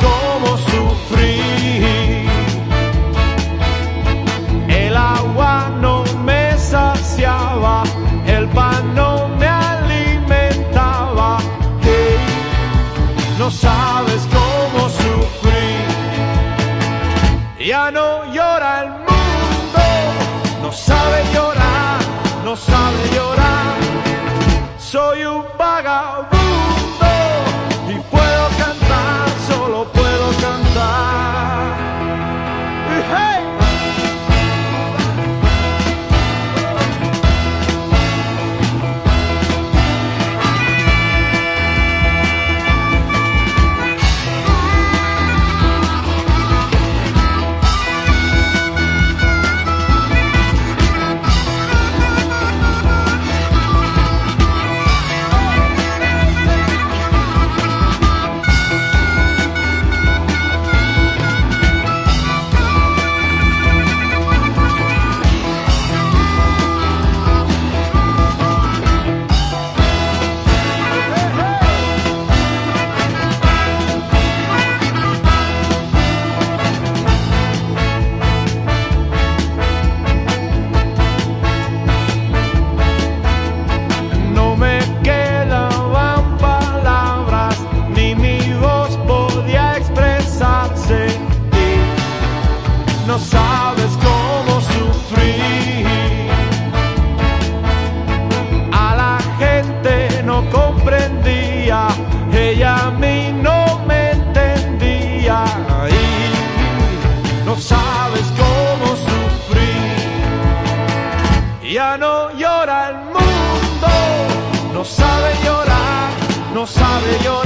cómo sufrir. El agua no me saciaba, el pan no me alimentaba. No sabes cómo sufrir. Ya no llora el mundo, no sabe llorar, no sabe llorar. Soy un vagabundo. Ya no llora el mundo, no sabe llorar, no sabe llorar.